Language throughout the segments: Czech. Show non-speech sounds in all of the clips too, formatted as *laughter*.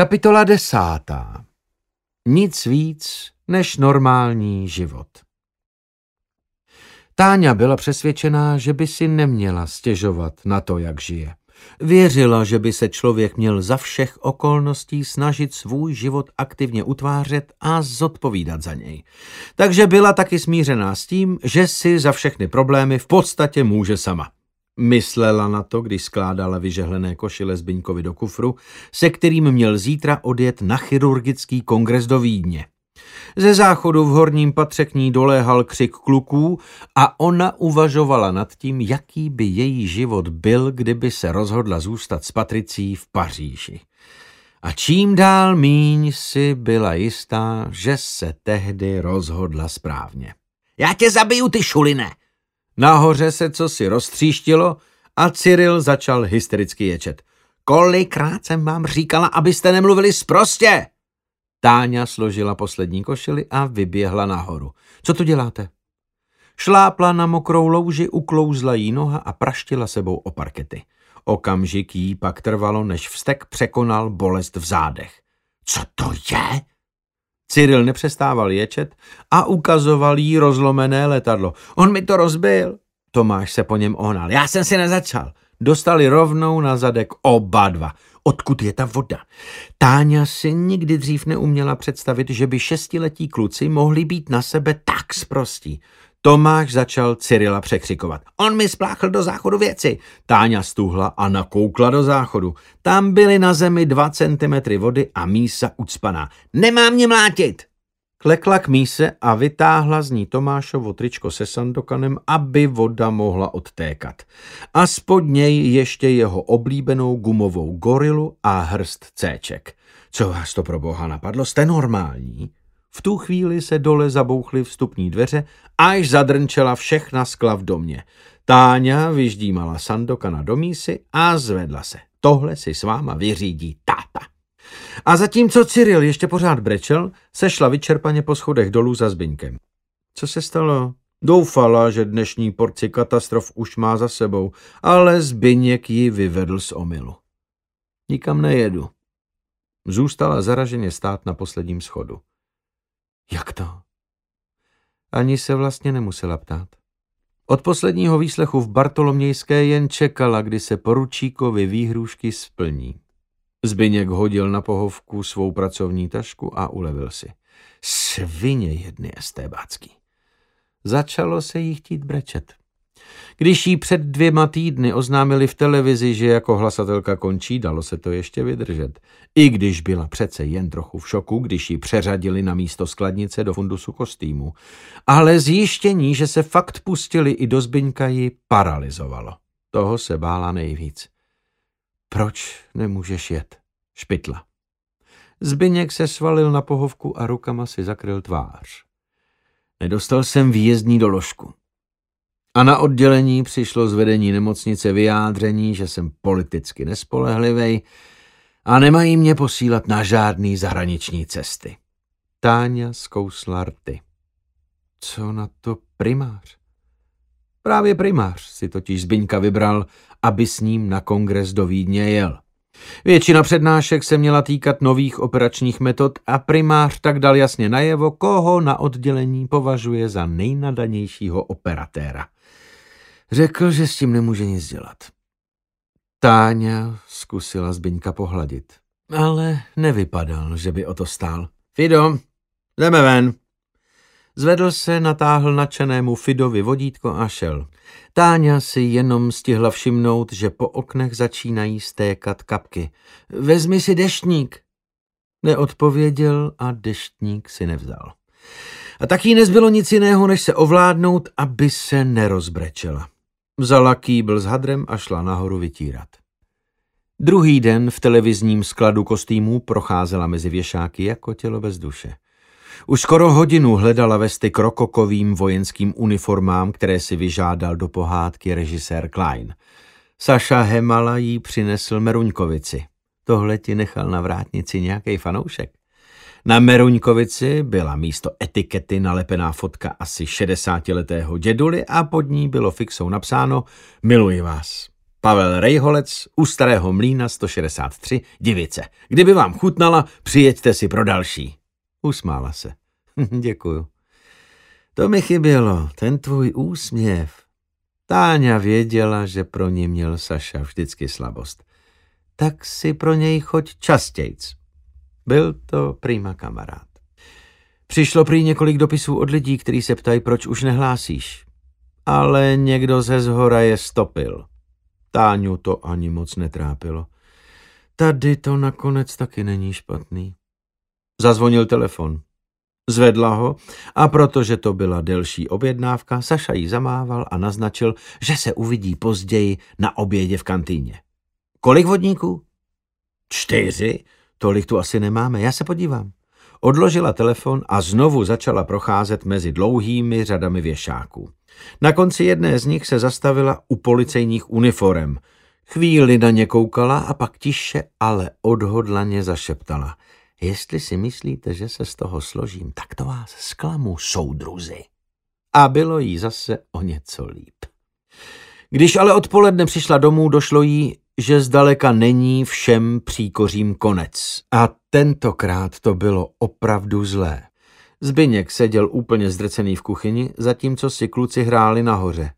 Kapitola desátá. Nic víc než normální život. Táňa byla přesvědčená, že by si neměla stěžovat na to, jak žije. Věřila, že by se člověk měl za všech okolností snažit svůj život aktivně utvářet a zodpovídat za něj. Takže byla taky smířená s tím, že si za všechny problémy v podstatě může sama. Myslela na to, když skládala vyžehlené košile Zbyňkovi do kufru, se kterým měl zítra odjet na chirurgický kongres do Vídně. Ze záchodu v horním patře k ní doléhal křik kluků a ona uvažovala nad tím, jaký by její život byl, kdyby se rozhodla zůstat s Patricí v Paříži. A čím dál míň si byla jistá, že se tehdy rozhodla správně. Já tě zabiju, ty šuline! Nahoře se co si roztříštilo a Cyril začal hystericky ječet. Kolikrát jsem vám říkala, abyste nemluvili sprostě? Táňa složila poslední košili a vyběhla nahoru. Co tu děláte? Šlápla na mokrou louži, uklouzla jí noha a praštila sebou o parkety. Okamžik jí pak trvalo, než vztek překonal bolest v zádech. Co to je? Cyril nepřestával ječet a ukazoval jí rozlomené letadlo. On mi to rozbil. Tomáš se po něm ohnal. Já jsem si nezačal. Dostali rovnou na zadek oba dva. Odkud je ta voda? Táňa si nikdy dřív neuměla představit, že by šestiletí kluci mohli být na sebe tak sprostí. Tomáš začal Cyrila překřikovat. On mi spláchl do záchodu věci. Táňa stuhla a nakoukla do záchodu. Tam byly na zemi dva centimetry vody a mísa ucpaná. Nemá mě mlátit! Klekla k míse a vytáhla z ní Tomášovo tričko se sandokanem, aby voda mohla odtékat. A spod něj ještě jeho oblíbenou gumovou gorilu a hrst céček. Co vás to pro boha napadlo? Jste normální? V tu chvíli se dole zabouchly vstupní dveře, až zadrnčela všechna skla v domě. Táňa vyždímala Sandokana do mísy a zvedla se. Tohle si s váma vyřídí táta. A zatímco Cyril ještě pořád brečel, sešla vyčerpaně po schodech dolů za Zbyňkem. Co se stalo? Doufala, že dnešní porci katastrof už má za sebou, ale Zbyněk ji vyvedl z omylu. Nikam nejedu. Zůstala zaraženě stát na posledním schodu. Jak to? Ani se vlastně nemusela ptát. Od posledního výslechu v Bartolomějské jen čekala, kdy se poručíkovi výhrušky splní. Zbyněk hodil na pohovku svou pracovní tašku a ulevil si. Svině jedny estébácký. Začalo se jí chtít brečet. Když jí před dvěma týdny oznámili v televizi, že jako hlasatelka končí, dalo se to ještě vydržet. I když byla přece jen trochu v šoku, když ji přeřadili na místo skladnice do fundusu kostýmu. Ale zjištění, že se fakt pustili i do Zbyňka ji paralizovalo. Toho se bála nejvíc. Proč nemůžeš jet? Špitla. Zbyněk se svalil na pohovku a rukama si zakryl tvář. Nedostal jsem výjezdní doložku. A na oddělení přišlo z vedení nemocnice vyjádření, že jsem politicky nespolehlivý a nemají mě posílat na žádný zahraniční cesty. Táňa zkousla rty. Co na to primář? Právě primář si totiž Zbyňka vybral, aby s ním na kongres do Vídně jel. Většina přednášek se měla týkat nových operačních metod a primář tak dal jasně najevo, koho na oddělení považuje za nejnadanějšího operatéra. Řekl, že s tím nemůže nic dělat. Táňa zkusila Zbyňka pohladit, ale nevypadal, že by o to stál. Fido, jdeme ven. Zvedl se, natáhl nadšenému Fidovi vodítko a šel. Táňa si jenom stihla všimnout, že po oknech začínají stékat kapky. Vezmi si deštník. Neodpověděl a deštník si nevzal. A taky nezbylo nic jiného, než se ovládnout, aby se nerozbrečela. Vzala kýbl s hadrem a šla nahoru vytírat. Druhý den v televizním skladu kostýmů procházela mezi věšáky jako tělo bez duše. Už skoro hodinu hledala vesty krokokovým vojenským uniformám, které si vyžádal do pohádky režisér Klein. Saša Hemala jí přinesl Meruňkovici. Tohle ti nechal na vrátnici nějaký fanoušek. Na Meruňkovici byla místo etikety nalepená fotka asi 60-letého děduly a pod ní bylo fixou napsáno Miluji vás. Pavel Rejholec u Starého mlína 163, Divice. Kdyby vám chutnala, přijeďte si pro další. Usmála se. *laughs* Děkuju. To mi chybělo, ten tvůj úsměv. Táňa věděla, že pro ní měl Saša vždycky slabost. Tak si pro něj choď častějc. Byl to prýma kamarád. Přišlo prý několik dopisů od lidí, kteří se ptají, proč už nehlásíš. Ale někdo ze zhora je stopil. Táňu to ani moc netrápilo. Tady to nakonec taky není špatný. Zazvonil telefon. Zvedla ho a protože to byla delší objednávka, Saša jí zamával a naznačil, že se uvidí později na obědě v kantýně. Kolik vodníků? Čtyři? Tolik tu asi nemáme, já se podívám. Odložila telefon a znovu začala procházet mezi dlouhými řadami věšáků. Na konci jedné z nich se zastavila u policejních uniform. Chvíli na ně koukala a pak tiše, ale odhodlaně zašeptala. Jestli si myslíte, že se z toho složím, tak to vás zklamu, soudruzi. A bylo jí zase o něco líp. Když ale odpoledne přišla domů, došlo jí, že zdaleka není všem příkořím konec. A tentokrát to bylo opravdu zlé. Zbyněk seděl úplně zdrcený v kuchyni, zatímco si kluci hráli nahoře.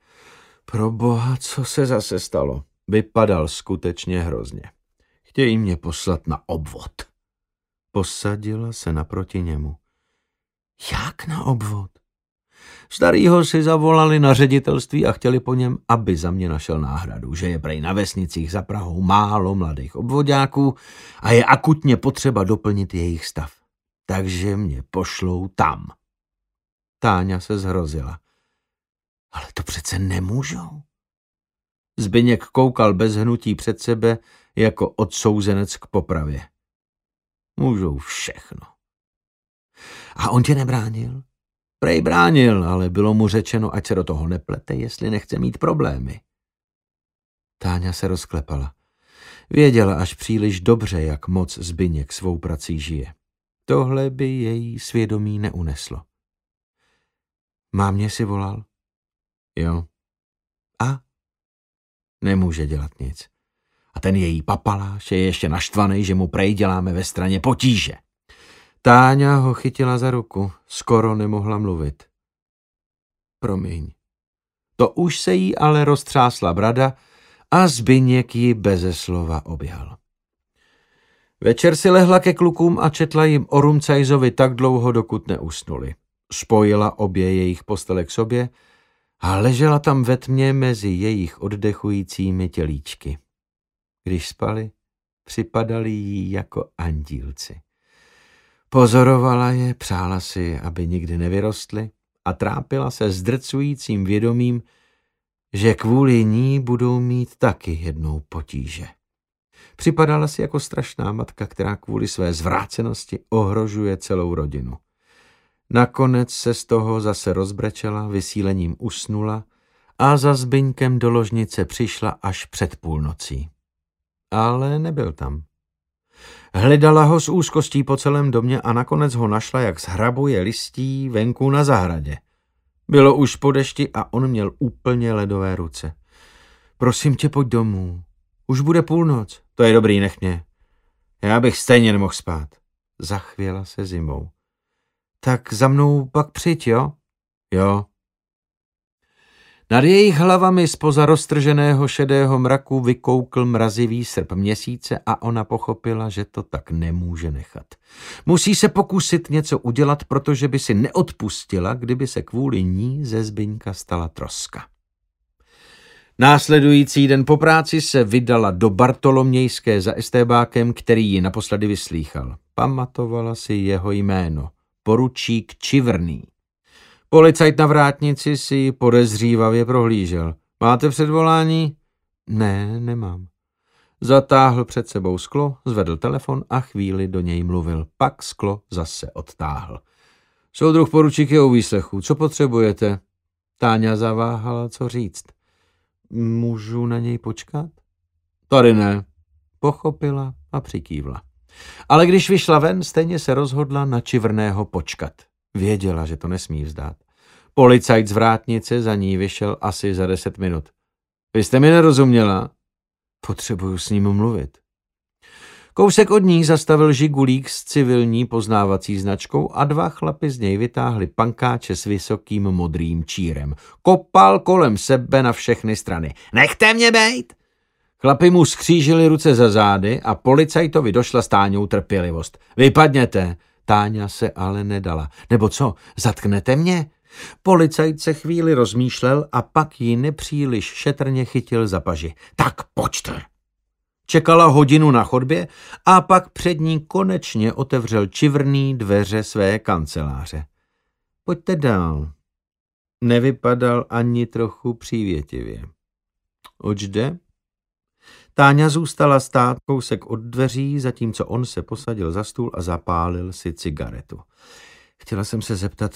Pro boha, co se zase stalo? Vypadal skutečně hrozně. Chtějí mě poslat na obvod. Posadila se naproti němu. Jak na obvod? Starýho si zavolali na ředitelství a chtěli po něm, aby za mě našel náhradu, že je prej na vesnicích za Prahou málo mladých obvodáků a je akutně potřeba doplnit jejich stav. Takže mě pošlou tam. Táňa se zhrozila. Ale to přece nemůžou. Zbyněk koukal bez hnutí před sebe jako odsouzenec k popravě. Můžou všechno. A on tě nebránil? Prej bránil, ale bylo mu řečeno, ať se do toho neplete, jestli nechce mít problémy. Táňa se rozklepala. Věděla až příliš dobře, jak moc Zbyněk svou prací žije. Tohle by její svědomí neuneslo. Mámě si volal? Jo. A? Nemůže dělat nic. A ten její papaláš je ještě naštvaný, že mu prej děláme ve straně potíže. Táňa ho chytila za ruku, skoro nemohla mluvit. Promiň. To už se jí ale roztřásla brada a Zbyněk ji beze slova oběhal. Večer si lehla ke klukům a četla jim o Rumcajzovi tak dlouho, dokud neusnuli. Spojila obě jejich postele k sobě a ležela tam ve tmě mezi jejich oddechujícími tělíčky. Když spali, připadali jí jako andílci. Pozorovala je, přála si, aby nikdy nevyrostly a trápila se zdrcujícím vědomím, že kvůli ní budou mít taky jednou potíže. Připadala si jako strašná matka, která kvůli své zvrácenosti ohrožuje celou rodinu. Nakonec se z toho zase rozbrečela, vysílením usnula a za Zbyňkem do ložnice přišla až před půlnocí. Ale nebyl tam. Hledala ho s úzkostí po celém domě a nakonec ho našla, jak zhrabuje listí venku na zahradě. Bylo už po dešti a on měl úplně ledové ruce. Prosím tě, pojď domů. Už bude půlnoc. To je dobrý, nech mě. Já bych stejně nemohl spát. Zachvěla se zimou. Tak za mnou pak přijď, jo? Jo. Nad jejich hlavami spoza roztrženého šedého mraku vykoukl mrazivý srp měsíce a ona pochopila, že to tak nemůže nechat. Musí se pokusit něco udělat, protože by si neodpustila, kdyby se kvůli ní ze Zbyňka stala troska. Následující den po práci se vydala do Bartolomějské za estébákem, který ji naposledy vyslýchal. Pamatovala si jeho jméno. Poručík Čivrný. Policajt na vrátnici si podezřívavě prohlížel. Máte předvolání? Ne, nemám. Zatáhl před sebou sklo, zvedl telefon a chvíli do něj mluvil. Pak sklo zase odtáhl. Soudruh poručík je u výslechu. Co potřebujete? Táňa zaváhala, co říct. Můžu na něj počkat? Tady ne. Pochopila a přikývla. Ale když vyšla ven, stejně se rozhodla na čivrného počkat. Věděla, že to nesmí vzdát. Policajt z vrátnice za ní vyšel asi za deset minut. Vy jste mi nerozuměla? Potřebuju s ním mluvit. Kousek od ní zastavil žigulík s civilní poznávací značkou a dva chlapy z něj vytáhli pankáče s vysokým modrým čírem. Kopal kolem sebe na všechny strany. Nechte mě bejt! Chlapi mu skřížili ruce za zády a policajtovi došla stáňou trpělivost. Vypadněte! Táňa se ale nedala. Nebo co, zatknete mě? Policajt se chvíli rozmýšlel a pak ji nepříliš šetrně chytil za paži. Tak pojďte! Čekala hodinu na chodbě a pak před ní konečně otevřel čivrný dveře své kanceláře. Pojďte dál. Nevypadal ani trochu přívětivě. Oč jde? Táňa zůstala stát kousek od dveří, zatímco on se posadil za stůl a zapálil si cigaretu. Chtěla jsem se zeptat,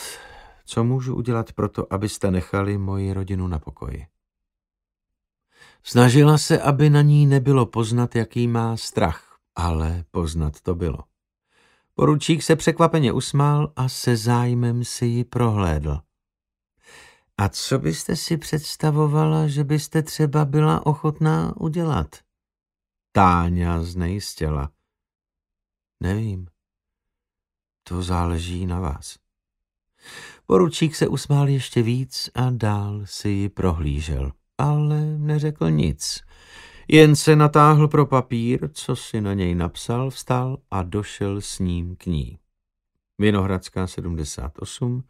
co můžu udělat proto, abyste nechali moji rodinu na pokoji. Snažila se, aby na ní nebylo poznat, jaký má strach, ale poznat to bylo. Poručík se překvapeně usmál a se zájmem si ji prohlédl. A co byste si představovala, že byste třeba byla ochotná udělat? Táňa znejistěla. Nevím. To záleží na vás. Poručík se usmál ještě víc a dál si ji prohlížel ale neřekl nic. Jen se natáhl pro papír, co si na něj napsal, vstal a došel s ním k ní. Vinohradská 78,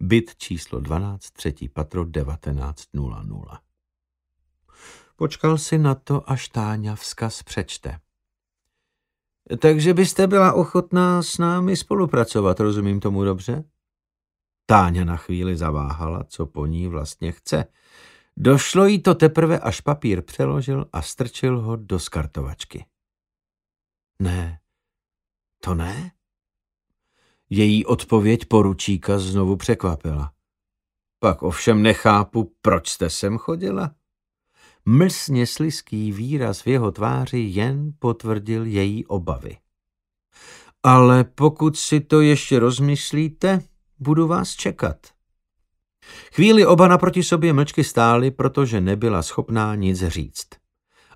byt číslo 12, třetí patro 1900. Počkal si na to, až Táňa vzkaz přečte. Takže byste byla ochotná s námi spolupracovat, rozumím tomu dobře? Táňa na chvíli zaváhala, co po ní vlastně chce – Došlo jí to teprve, až papír přeložil a strčil ho do skartovačky. Ne, to ne? Její odpověď poručíka znovu překvapila. Pak ovšem nechápu, proč jste sem chodila? Mlsně sliský výraz v jeho tváři jen potvrdil její obavy. Ale pokud si to ještě rozmyslíte, budu vás čekat. Chvíli oba naproti sobě mlčky stály, protože nebyla schopná nic říct.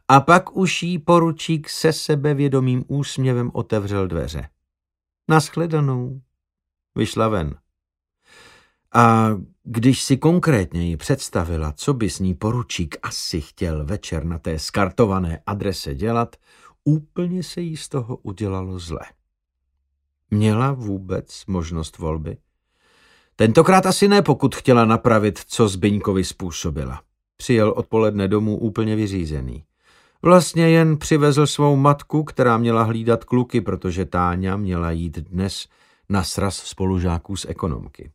A pak už jí poručík se sebevědomým úsměvem otevřel dveře. Naschledanou. Vyšla ven. A když si konkrétněji představila, co by s ní poručík asi chtěl večer na té skartované adrese dělat, úplně se jí z toho udělalo zle. Měla vůbec možnost volby? Tentokrát asi ne, pokud chtěla napravit, co Zbyňkovi způsobila. Přijel odpoledne domů úplně vyřízený. Vlastně jen přivezl svou matku, která měla hlídat kluky, protože Táňa měla jít dnes na sraz spolužáků z ekonomky.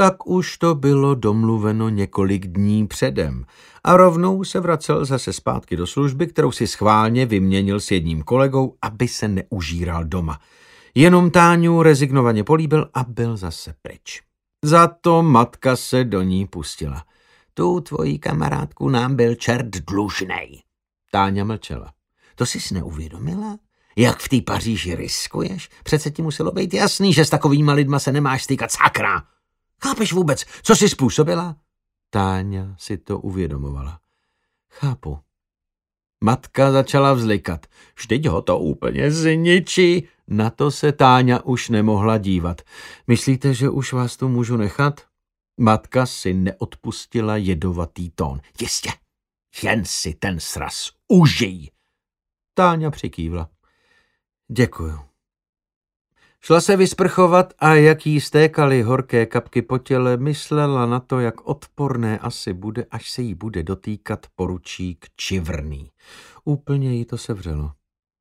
Tak už to bylo domluveno několik dní předem a rovnou se vracel zase zpátky do služby, kterou si schválně vyměnil s jedním kolegou, aby se neužíral doma. Jenom Táňu rezignovaně políbil a byl zase pryč. Za to matka se do ní pustila. Tu tvojí kamarádku nám byl čert dlužnej. Táňa mlčela. To jsi neuvědomila? Jak v té Paříži riskuješ? Přece ti muselo být jasný, že s takovýma lidma se nemáš stýkat sakra. Chápeš vůbec, co jsi způsobila? Táňa si to uvědomovala. Chápu. Matka začala vzlikat. Vždyť ho to úplně zničí. Na to se Táňa už nemohla dívat. Myslíte, že už vás tu můžu nechat? Matka si neodpustila jedovatý tón. Jistě, jen si ten sraz užij. Táňa přikývla. Děkuju. Šla se vysprchovat a jak jí stékaly horké kapky po těle, myslela na to, jak odporné asi bude, až se jí bude dotýkat poručík čivrný. Úplně jí to sevřelo.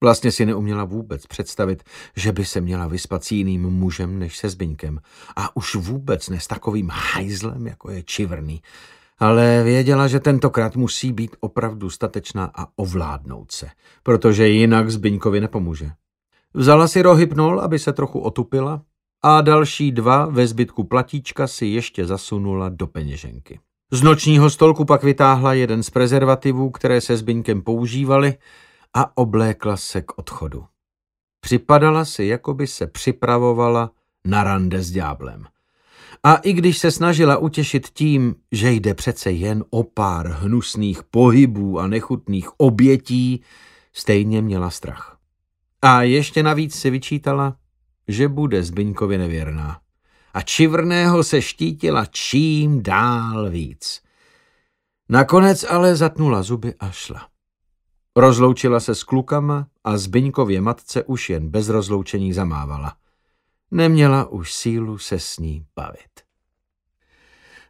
Vlastně si neuměla vůbec představit, že by se měla vyspat s jiným mužem než se Zbyňkem. A už vůbec ne s takovým hajzlem, jako je čivrný. Ale věděla, že tentokrát musí být opravdu statečná a ovládnout se, protože jinak Zbyňkovi nepomůže. Vzala si rohypnol, aby se trochu otupila a další dva ve zbytku platíčka si ještě zasunula do peněženky. Z nočního stolku pak vytáhla jeden z prezervativů, které se Zbyňkem používali a oblékla se k odchodu. Připadala si, jako by se připravovala na rande s ďáblem. A i když se snažila utěšit tím, že jde přece jen o pár hnusných pohybů a nechutných obětí, stejně měla strach. A ještě navíc si vyčítala, že bude Zbyňkovi nevěrná. A Čivrného se štítila čím dál víc. Nakonec ale zatnula zuby a šla. Rozloučila se s klukama a Zbyňkově matce už jen bez rozloučení zamávala. Neměla už sílu se s ní bavit.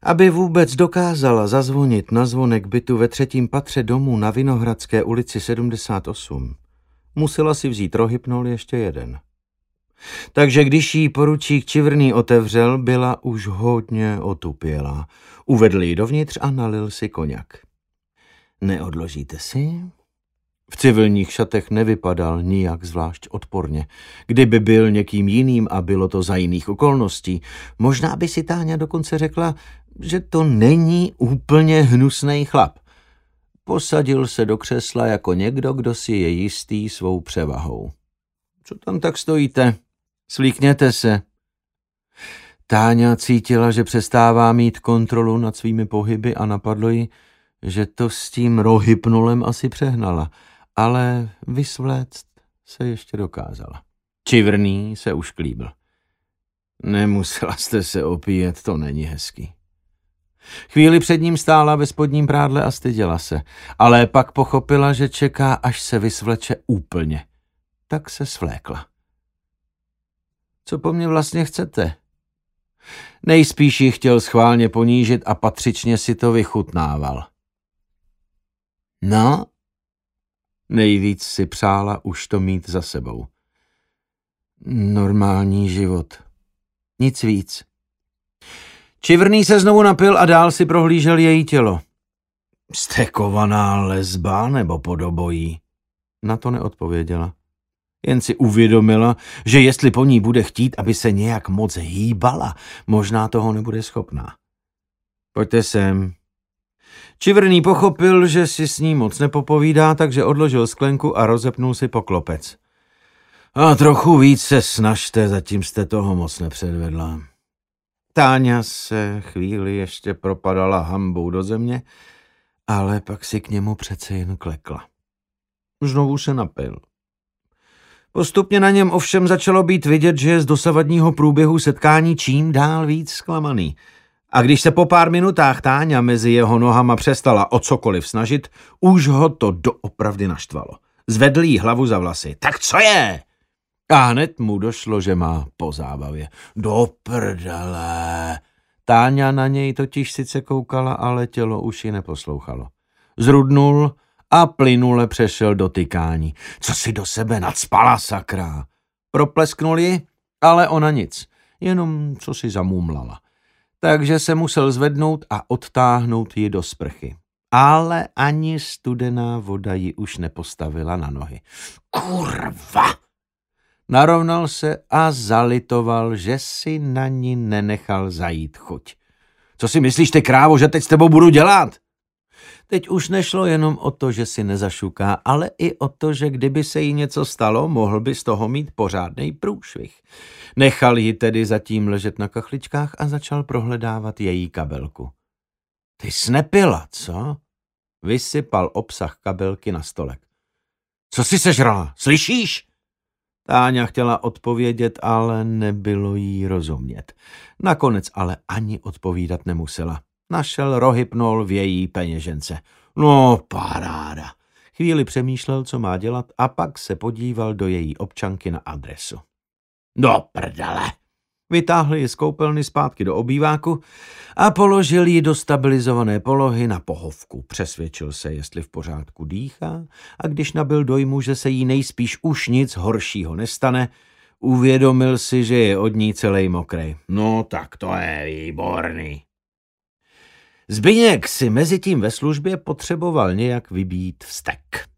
Aby vůbec dokázala zazvonit na zvonek bytu ve třetím patře domu na Vinohradské ulici 78, musela si vzít rohypnol ještě jeden. Takže když jí poručík Čivrný otevřel, byla už hodně otupělá. Uvedl ji dovnitř a nalil si koněk. Neodložíte si? V civilních šatech nevypadal nijak zvlášť odporně. Kdyby byl někým jiným a bylo to za jiných okolností, možná by si Táňa dokonce řekla, že to není úplně hnusný chlap. Posadil se do křesla jako někdo, kdo si je jistý svou převahou. Co tam tak stojíte? Slíkněte se. Táňa cítila, že přestává mít kontrolu nad svými pohyby a napadlo ji, že to s tím rohypnulem asi přehnala, ale vysvléct se ještě dokázala. Čivrný se už klíbil. Nemusela jste se opíjet, to není hezký. Chvíli před ním stála ve spodním prádle a styděla se, ale pak pochopila, že čeká, až se vysvleče úplně. Tak se svlékla. Co po mně vlastně chcete? Nejspíš ji chtěl schválně ponížit a patřičně si to vychutnával. No? Nejvíc si přála už to mít za sebou. Normální život. Nic víc. Čivrný se znovu napil a dál si prohlížel její tělo. Jste kovaná lesba nebo podobojí? Na to neodpověděla. Jen si uvědomila, že jestli po ní bude chtít, aby se nějak moc hýbala, možná toho nebude schopná. Pojďte sem. Čivrný pochopil, že si s ní moc nepopovídá, takže odložil sklenku a rozepnul si poklopec. A trochu víc se snažte, zatím jste toho moc nepředvedla. Táňa se chvíli ještě propadala hambou do země, ale pak si k němu přece jen klekla. Znovu se napil. Postupně na něm ovšem začalo být vidět, že je z dosavadního průběhu setkání čím dál víc zklamaný. A když se po pár minutách Táňa mezi jeho nohama přestala o cokoliv snažit, už ho to doopravdy naštvalo. Zvedl jí hlavu za vlasy. Tak co je? A hned mu došlo, že má po zábavě. Do prdele. Táňa na něj totiž sice koukala, ale tělo už ji neposlouchalo. Zrudnul a plynule přešel do tykání. Co si do sebe nadspala, sakra? Proplesknul ji, ale ona nic, jenom co si zamumlala. Takže se musel zvednout a odtáhnout ji do sprchy. Ale ani studená voda ji už nepostavila na nohy. Kurva! Narovnal se a zalitoval, že si na ní nenechal zajít chuť. Co si myslíš, ty krávo, že teď s tebou budu dělat? Teď už nešlo jenom o to, že si nezašuká, ale i o to, že kdyby se jí něco stalo, mohl by z toho mít pořádný průšvih. Nechal ji tedy zatím ležet na kachličkách a začal prohledávat její kabelku. Ty snepila, co? Vysypal obsah kabelky na stolek. Co si sežrala? Slyšíš? Táňa chtěla odpovědět, ale nebylo jí rozumět. Nakonec ale ani odpovídat nemusela. Našel rohypnol v její peněžence. No, paráda. Chvíli přemýšlel, co má dělat a pak se podíval do její občanky na adresu. No prdele. Vytáhl ji z koupelny zpátky do obýváku a položil ji do stabilizované polohy na pohovku. Přesvědčil se, jestli v pořádku dýchá a když nabil dojmu, že se jí nejspíš už nic horšího nestane, uvědomil si, že je od ní celý mokrej. No tak to je výborný. Zbyněk si mezi tím ve službě potřeboval nějak vybít vztek.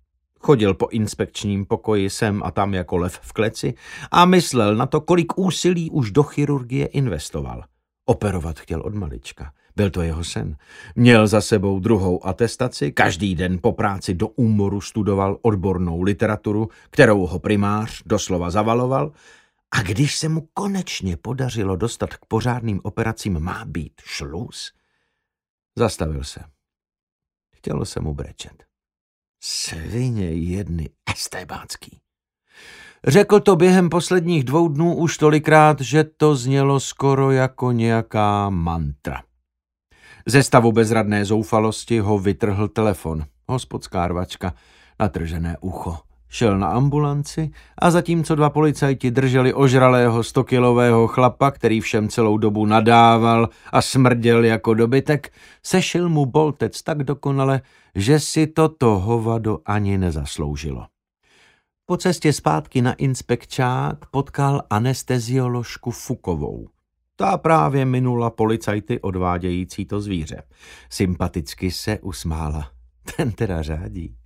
Chodil po inspekčním pokoji sem a tam jako lev v kleci a myslel na to, kolik úsilí už do chirurgie investoval. Operovat chtěl od malička. Byl to jeho sen. Měl za sebou druhou atestaci, každý den po práci do úmoru studoval odbornou literaturu, kterou ho primář doslova zavaloval A když se mu konečně podařilo dostat k pořádným operacím má být šluz, zastavil se. Chtělo se mu brečet. Svině jedny estebácký. Řekl to během posledních dvou dnů už tolikrát, že to znělo skoro jako nějaká mantra. Ze stavu bezradné zoufalosti ho vytrhl telefon. Hospodská rvačka, natržené ucho. Šel na ambulanci a zatímco dva policajti drželi ožralého stokilového chlapa, který všem celou dobu nadával a smrděl jako dobytek, sešil mu boltec tak dokonale, že si toto hovado ani nezasloužilo. Po cestě zpátky na inspekčák potkal anestezioložku Fukovou. Ta právě minula policajty odvádějící to zvíře. Sympaticky se usmála. Ten teda řádí.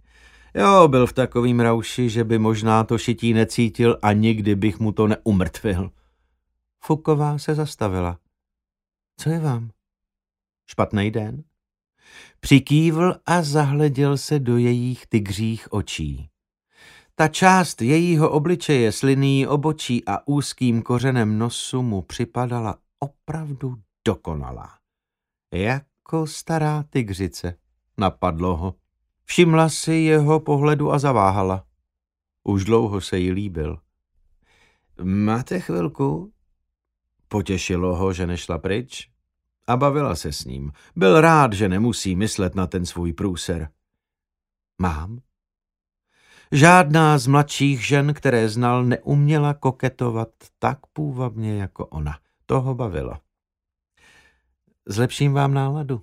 Jo, byl v takovým rauši, že by možná to šití necítil a nikdy bych mu to neumrtvil. Fuková se zastavila. Co je vám? Špatný den? Přikývl a zahleděl se do jejich tygřích očí. Ta část jejího obličeje s obočí a úzkým kořenem nosu mu připadala opravdu dokonalá. Jako stará tygřice, napadlo ho. Všimla si jeho pohledu a zaváhala. Už dlouho se jí líbil. Máte chvilku? Potěšilo ho, že nešla pryč a bavila se s ním. Byl rád, že nemusí myslet na ten svůj průser. Mám? Žádná z mladších žen, které znal, neuměla koketovat tak půvabně jako ona. To ho bavilo. Zlepším vám náladu.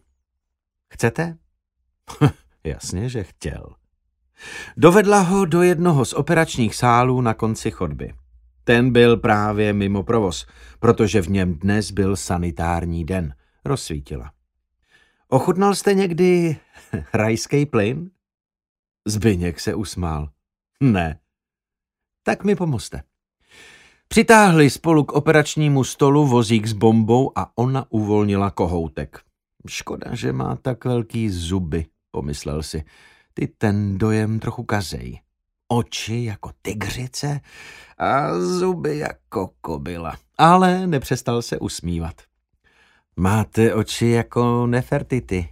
Chcete? *laughs* Jasně, že chtěl. Dovedla ho do jednoho z operačních sálů na konci chodby. Ten byl právě mimo provoz, protože v něm dnes byl sanitární den. Rozsvítila. Ochutnal jste někdy *laughs* rajský plyn? Zbyněk se usmál. Ne. Tak mi pomozte. Přitáhli spolu k operačnímu stolu vozík s bombou a ona uvolnila kohoutek. Škoda, že má tak velký zuby, pomyslel si. Ty ten dojem trochu kazej. Oči jako tygřice a zuby jako kobila. Ale nepřestal se usmívat. Máte oči jako Nefertity.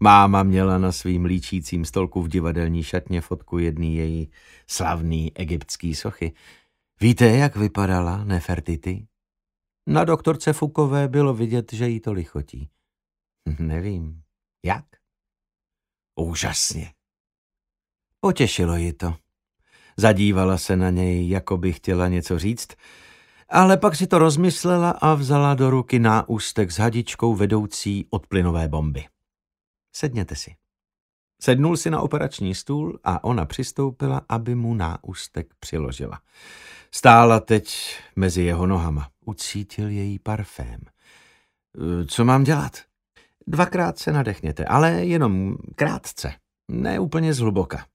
Máma měla na svým líčícím stolku v divadelní šatně fotku jedný její slavný egyptský sochy. Víte, jak vypadala Nefertity? Na doktorce Fukové bylo vidět, že jí to lichotí. Nevím. Jak? Úžasně. Potěšilo ji to. Zadívala se na něj, jako by chtěla něco říct, ale pak si to rozmyslela a vzala do ruky náústek s hadičkou vedoucí od plynové bomby. Sedněte si. Sednul si na operační stůl a ona přistoupila, aby mu náústek přiložila. Stála teď mezi jeho nohama. Ucítil její parfém. Co mám dělat? Dvakrát se nadechněte, ale jenom krátce. Ne úplně zhluboka.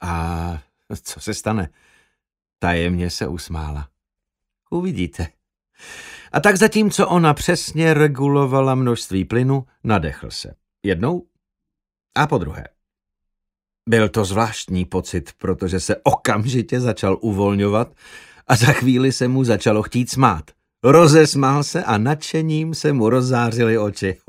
A *laughs* co se stane? Tajemně se usmála. Uvidíte. A tak zatímco ona přesně regulovala množství plynu, nadechl se. Jednou a po druhé. Byl to zvláštní pocit, protože se okamžitě začal uvolňovat a za chvíli se mu začalo chtít smát. Rozesmál se a nadšením se mu rozzářily oči. *laughs*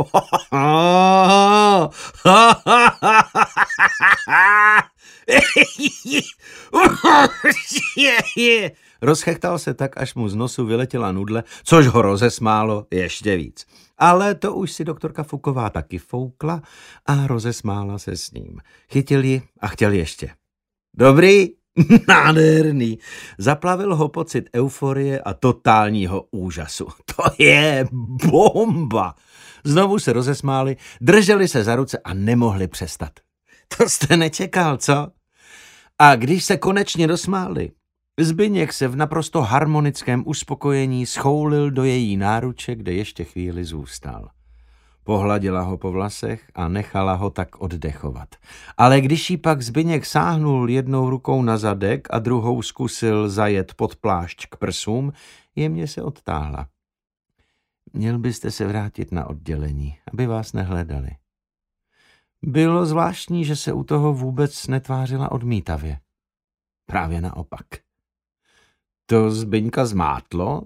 Rozchechtal se tak, až mu z nosu vyletěla nudle, což ho rozesmálo ještě víc. Ale to už si doktorka Fuková taky foukla a rozesmála se s ním. Chytil ji a chtěl ještě. Dobrý, *laughs* nádherný. Zaplavil ho pocit euforie a totálního úžasu. *laughs* To je bomba. Znovu se rozesmáli, drželi se za ruce a nemohli přestat. To jste nečekal, co? A když se konečně dosmáli, Zbyněk se v naprosto harmonickém uspokojení schoulil do její náruče, kde ještě chvíli zůstal. Pohladila ho po vlasech a nechala ho tak oddechovat. Ale když jí pak Zbyněk sáhnul jednou rukou na zadek a druhou zkusil zajet pod plášť k prsům, jemně se odtáhla. Měl byste se vrátit na oddělení, aby vás nehledali. Bylo zvláštní, že se u toho vůbec netvářila odmítavě. Právě naopak. To Zbyňka zmátlo,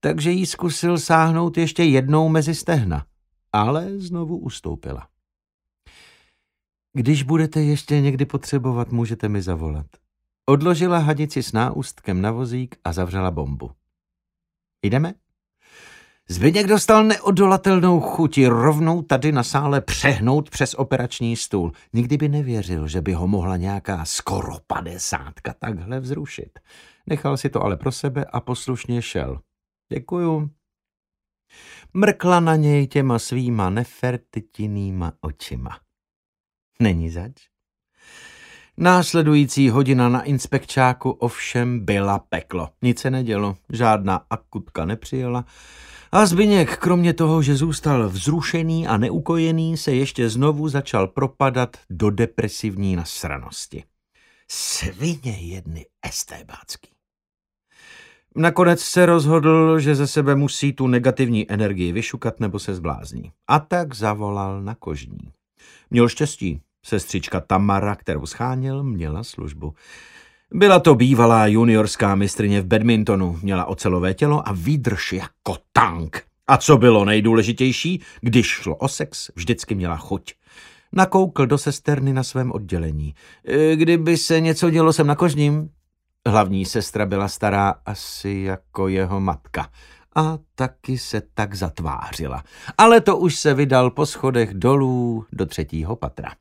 takže jí zkusil sáhnout ještě jednou mezi stehna, ale znovu ustoupila. Když budete ještě někdy potřebovat, můžete mi zavolat. Odložila hadici s náustkem na vozík a zavřela bombu. Jdeme? Zbyněk dostal neodolatelnou chuti rovnou tady na sále přehnout přes operační stůl. Nikdy by nevěřil, že by ho mohla nějaká skoro padesátka takhle vzrušit. Nechal si to ale pro sebe a poslušně šel. Děkuju. Mrkla na něj těma svýma nefertitinýma očima. Není zač? Následující hodina na inspekčáku ovšem byla peklo. Nic se nedělo, žádná akutka nepřijela a Zbyněk, kromě toho, že zůstal vzrušený a neukojený, se ještě znovu začal propadat do depresivní nasranosti. Svině jedny estébácký. Nakonec se rozhodl, že ze sebe musí tu negativní energii vyšukat nebo se zblázní. A tak zavolal na kožní. Měl štěstí. Sestřička Tamara, kterou scháněl, měla službu. Byla to bývalá juniorská mistrně v badmintonu, měla ocelové tělo a výdrž jako tank. A co bylo nejdůležitější, když šlo o sex, vždycky měla chuť. Nakoukl do sesterny na svém oddělení. E, kdyby se něco dělo sem na kožním? Hlavní sestra byla stará asi jako jeho matka a taky se tak zatvářila. Ale to už se vydal po schodech dolů do třetího patra.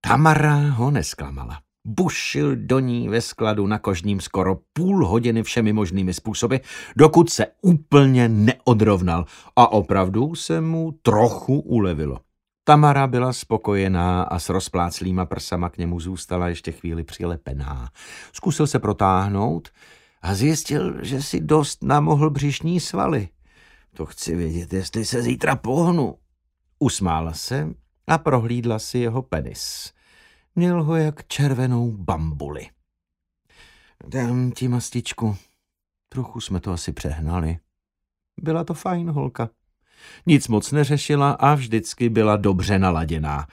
Tamara ho nesklamala. Bušil do ní ve skladu na kožním skoro půl hodiny všemi možnými způsoby, dokud se úplně neodrovnal a opravdu se mu trochu ulevilo. Tamara byla spokojená a s rozpláclýma prsama k němu zůstala ještě chvíli přilepená. Zkusil se protáhnout a zjistil, že si dost namohl břišní svaly. To chci vědět, jestli se zítra pohnu. Usmála se a prohlídla si jeho penis. Měl ho jak červenou bambuli. Dám ti mastičku. Trochu jsme to asi přehnali. Byla to fajn holka. Nic moc neřešila a vždycky byla dobře naladěná.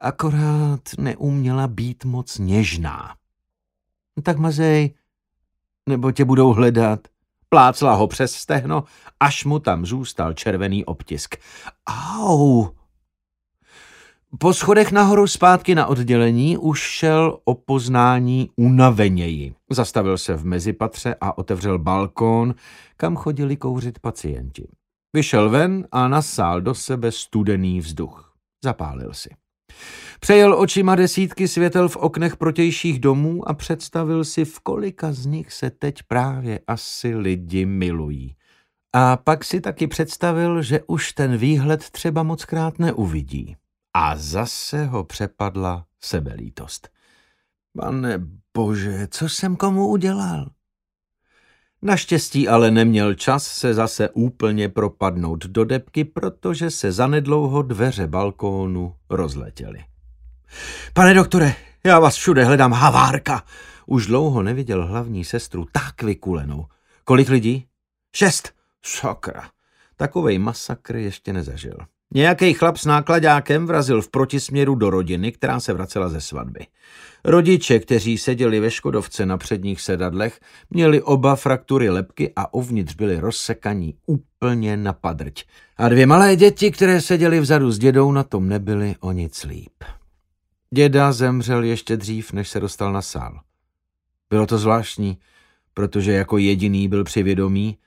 Akorát neuměla být moc něžná. Tak mazej, nebo tě budou hledat. Plácla ho přes stehno, až mu tam zůstal červený obtisk. Au! Po schodech nahoru zpátky na oddělení už šel o poznání unaveněji. Zastavil se v mezipatře a otevřel balkón, kam chodili kouřit pacienti. Vyšel ven a nasál do sebe studený vzduch. Zapálil si. Přejel očima desítky světel v oknech protějších domů a představil si, v kolika z nich se teď právě asi lidi milují. A pak si taky představil, že už ten výhled třeba mockrát neuvidí. A zase ho přepadla sebelítost. Pane bože, co jsem komu udělal? Naštěstí ale neměl čas se zase úplně propadnout do depky, protože se zanedlouho dveře balkónu rozletěly. Pane doktore, já vás všude hledám havárka. Už dlouho neviděl hlavní sestru tak vykulenou. Kolik lidí? Šest. Sakra. Takovej masakr ještě nezažil. Nějaký chlap s nákladákem vrazil v protisměru do rodiny, která se vracela ze svatby. Rodiče, kteří seděli ve Škodovce na předních sedadlech, měli oba fraktury lepky a uvnitř byli rozsekaní úplně na padrť. A dvě malé děti, které seděly vzadu s dědou, na tom nebyly o nic líp. Děda zemřel ještě dřív, než se dostal na sál. Bylo to zvláštní, protože jako jediný byl při vědomí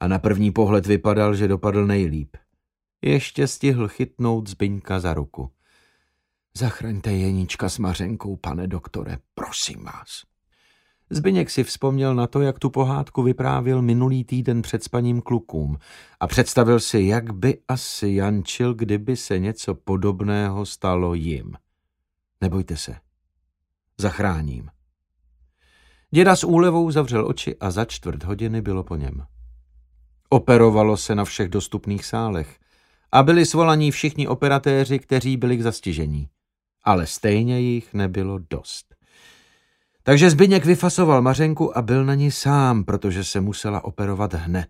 a na první pohled vypadal, že dopadl nejlíp. Ještě stihl chytnout Zbyňka za ruku. Zachraňte Jeníčka s Mařenkou, pane doktore, prosím vás. Zbyněk si vzpomněl na to, jak tu pohádku vyprávěl minulý týden před spaním klukům a představil si, jak by asi jančil, kdyby se něco podobného stalo jim. Nebojte se, zachráním. Děda s úlevou zavřel oči a za čtvrt hodiny bylo po něm. Operovalo se na všech dostupných sálech a byli svolaní všichni operatéři, kteří byli k zastižení. Ale stejně jich nebylo dost. Takže Zbyněk vyfasoval Mařenku a byl na ní sám, protože se musela operovat hned.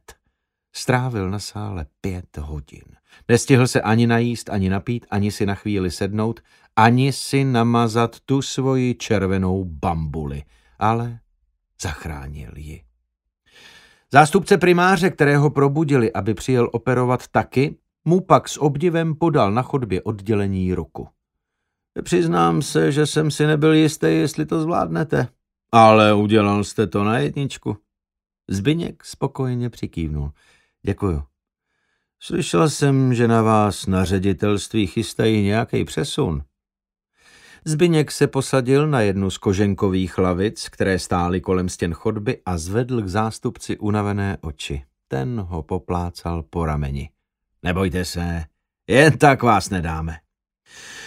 Strávil na sále pět hodin. Nestihl se ani najíst, ani napít, ani si na chvíli sednout, ani si namazat tu svoji červenou bambuli, ale zachránil ji. Zástupce primáře, kterého probudili, aby přijel operovat taky, mu pak s obdivem podal na chodbě oddělení ruku. Přiznám se, že jsem si nebyl jistý, jestli to zvládnete. Ale udělal jste to na jedničku. Zbyněk spokojeně přikývnul. Děkuju. Slyšel jsem, že na vás na ředitelství chystají nějaký přesun. Zbyněk se posadil na jednu z koženkových lavic, které stály kolem stěn chodby a zvedl k zástupci unavené oči. Ten ho poplácal po rameni. Nebojte se, jen tak vás nedáme.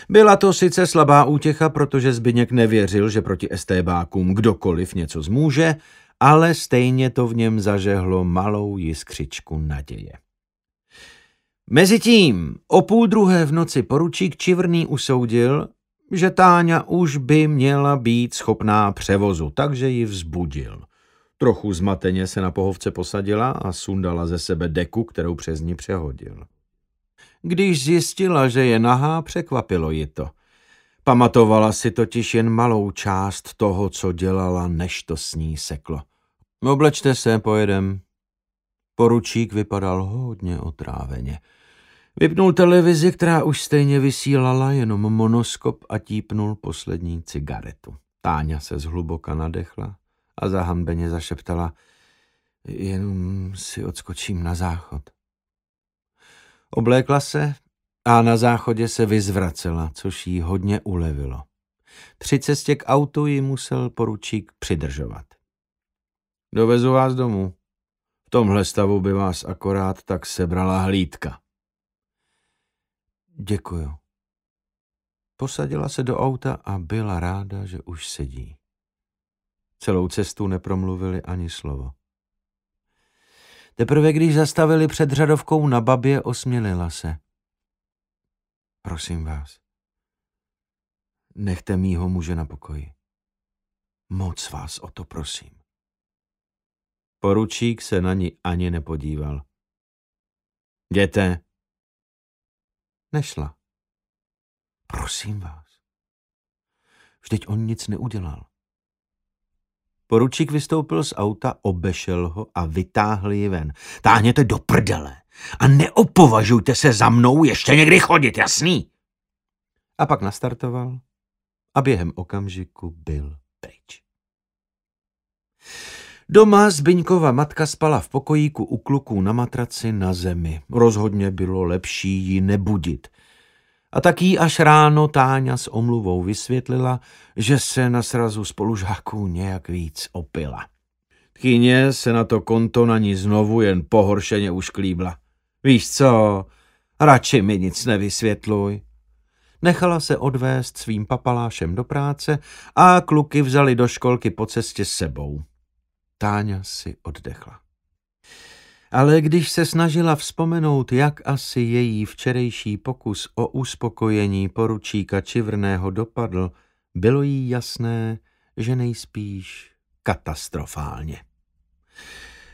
Byla to sice slabá útěcha, protože Zbyněk nevěřil, že proti estébákům kdokoliv něco zmůže, ale stejně to v něm zažehlo malou jiskřičku naděje. Mezitím o půl druhé v noci poručík Čivrný usoudil, že Táňa už by měla být schopná převozu, takže ji vzbudil. Trochu zmateně se na pohovce posadila a sundala ze sebe deku, kterou přes ní přehodil. Když zjistila, že je nahá, překvapilo ji to. Pamatovala si totiž jen malou část toho, co dělala, než to s ní seklo. Oblečte se, pojedem. Poručík vypadal hodně otráveně. Vypnul televizi, která už stejně vysílala jenom monoskop a típnul poslední cigaretu. Táňa se zhluboka nadechla a zahanbeně zašeptala, jenom si odskočím na záchod. Oblékla se a na záchodě se vyzvracela, což jí hodně ulevilo. Při cestě k autu ji musel poručík přidržovat. Dovezu vás domů. V tomhle stavu by vás akorát tak sebrala hlídka. Děkuju. Posadila se do auta a byla ráda, že už sedí. Celou cestu nepromluvili ani slovo. Teprve když zastavili před řadovkou na babě, osmělila se. Prosím vás, nechte mýho muže na pokoji. Moc vás o to prosím. Poručík se na ní ani nepodíval. Jděte. Nešla. Prosím vás. Vždyť on nic neudělal. Poručík vystoupil z auta, obešel ho a vytáhl ji ven. Táhněte do prdele a neopovažujte se za mnou ještě někdy chodit, jasný? A pak nastartoval a během okamžiku byl pryč. Doma Zbyňkova matka spala v pokojíku u kluků na matraci na zemi. Rozhodně bylo lepší ji nebudit. A tak jí až ráno Táňa s omluvou vysvětlila, že se na srazu spolužáků nějak víc opila. Tchyně se na to konto na ní znovu jen pohoršeně ušklíbla. Víš co, radši mi nic nevysvětluj. Nechala se odvést svým papalášem do práce a kluky vzali do školky po cestě sebou. Táňa si oddechla. Ale když se snažila vzpomenout, jak asi její včerejší pokus o uspokojení poručíka Čivrného dopadl, bylo jí jasné, že nejspíš katastrofálně.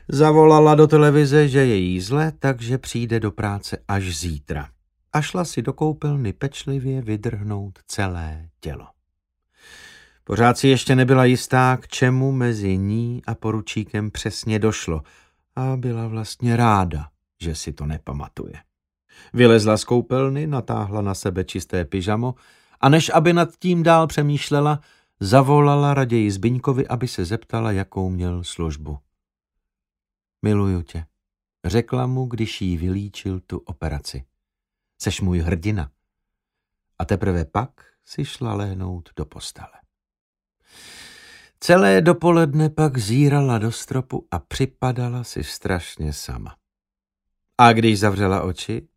Zavolala do televize, že je jí zle, takže přijde do práce až zítra. A šla si do koupelny pečlivě vydrhnout celé tělo. Pořád si ještě nebyla jistá, k čemu mezi ní a poručíkem přesně došlo a byla vlastně ráda, že si to nepamatuje. Vylezla z koupelny, natáhla na sebe čisté pyžamo a než aby nad tím dál přemýšlela, zavolala raději Zbyňkovi, aby se zeptala, jakou měl službu. Miluju tě, řekla mu, když jí vylíčil tu operaci. Seš můj hrdina. A teprve pak si šla lehnout do postele. Celé dopoledne pak zírala do stropu a připadala si strašně sama. A když zavřela oči,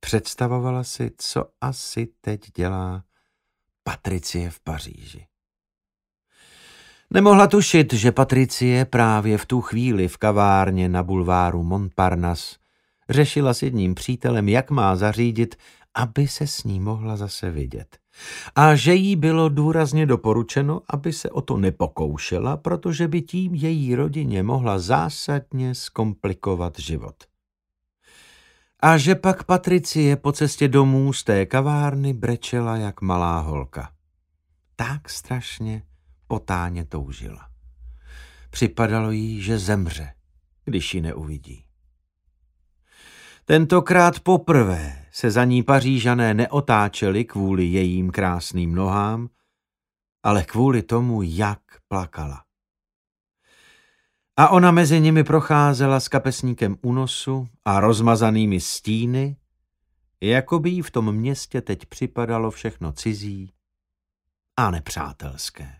představovala si, co asi teď dělá Patricie v Paříži. Nemohla tušit, že Patricie právě v tu chvíli v kavárně na bulváru Montparnasse řešila s jedním přítelem, jak má zařídit, aby se s ní mohla zase vidět a že jí bylo důrazně doporučeno, aby se o to nepokoušela, protože by tím její rodině mohla zásadně zkomplikovat život. A že pak Patricie po cestě domů z té kavárny brečela jak malá holka. Tak strašně potáně toužila. Připadalo jí, že zemře, když ji neuvidí. Tentokrát poprvé se za ní pařížané neotáčeli kvůli jejím krásným nohám, ale kvůli tomu, jak plakala. A ona mezi nimi procházela s kapesníkem u nosu a rozmazanými stíny, jako by jí v tom městě teď připadalo všechno cizí a nepřátelské.